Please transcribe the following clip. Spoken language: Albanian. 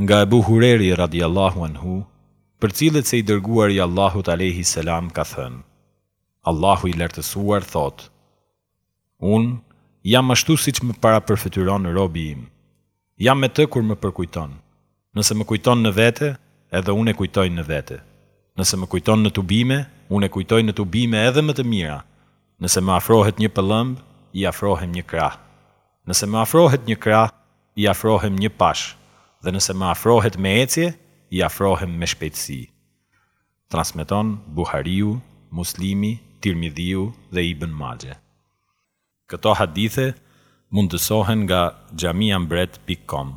Nga Ebu Hureri radijallahu anhu përcillet se i Dërguari i Allahut alejhi selam ka thënë, Allahu i Lartësuar thotë, Unë jam ashtu siç më parapërfytyron robi im, jam me të kur më përkujton, nëse më kujton në vete, edhe unë e kujtoj në vete, nëse më kujton në tubime, unë e kujtoj në tubime edhe më të mira, nëse më afrohet një pëllëmbë, i afrohem një krah. Nëse më afrohet një krah, i afrohem një pash dhe nëse më afrohet me ecje, i afrohem me shpejtësi. Transmeton Buhariu, Muslimi, Tirmidhiu dhe Ibn Maxhe. Këto hadithe mundësohen nga Xhamia Mbret pikë kom.